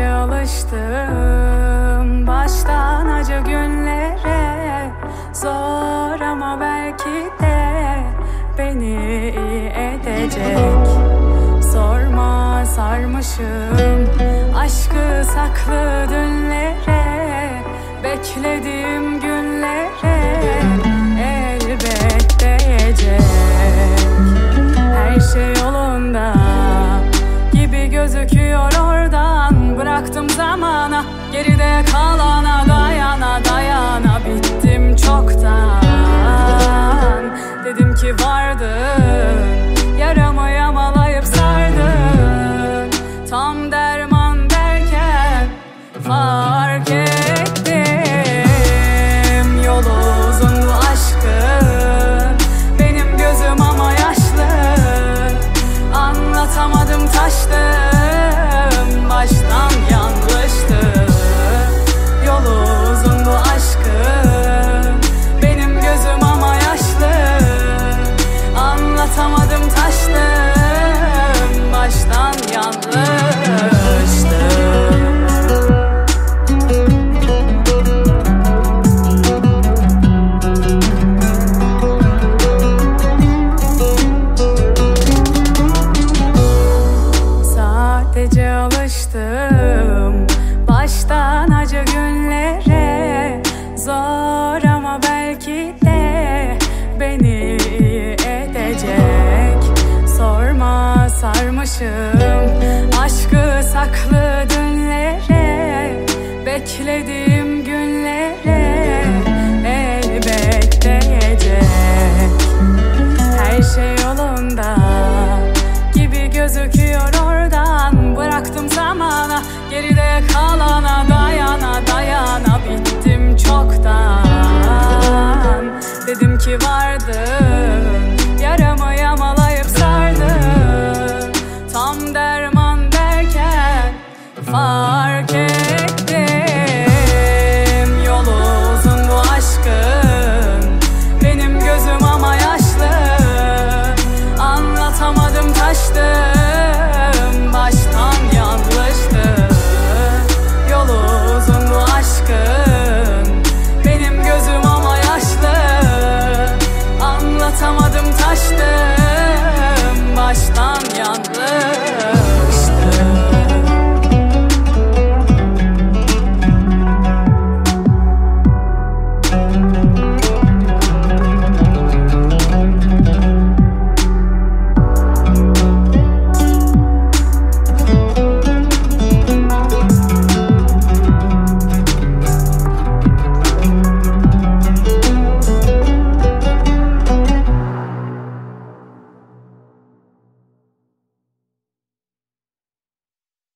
alıştım baştan acı günlere. Zor ama belki de beni iyi edecek. Sorma sarmışım aşkı saklı dünlere. Beklediğim günlere elbet değecek Her şey yolunda gibi gözüküyor zamana geride kalana dayana dayana. Bittim çoktan Anlatamadım taştım. Baştan sarmışım Aşkı saklı dünlere Beklediğim